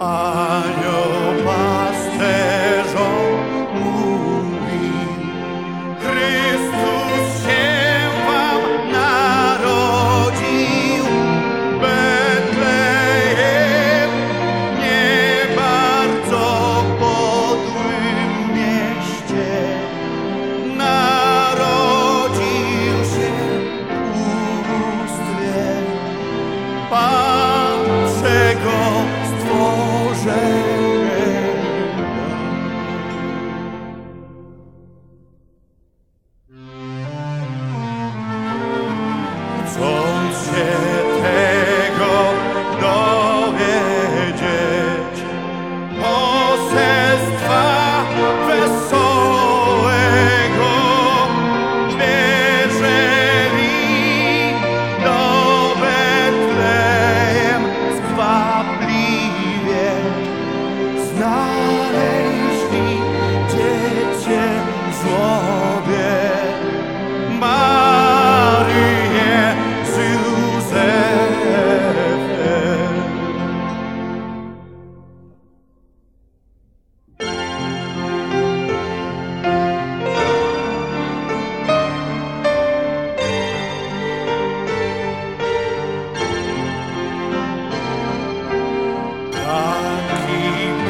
Uh,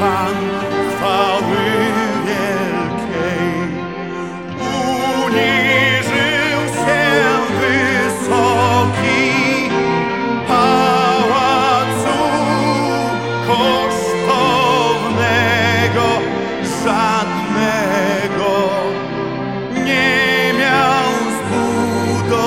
Pan chwały wielkiej. Uniżył się wysoki pałacu kosztownego żadnego nie miał zbudowanego.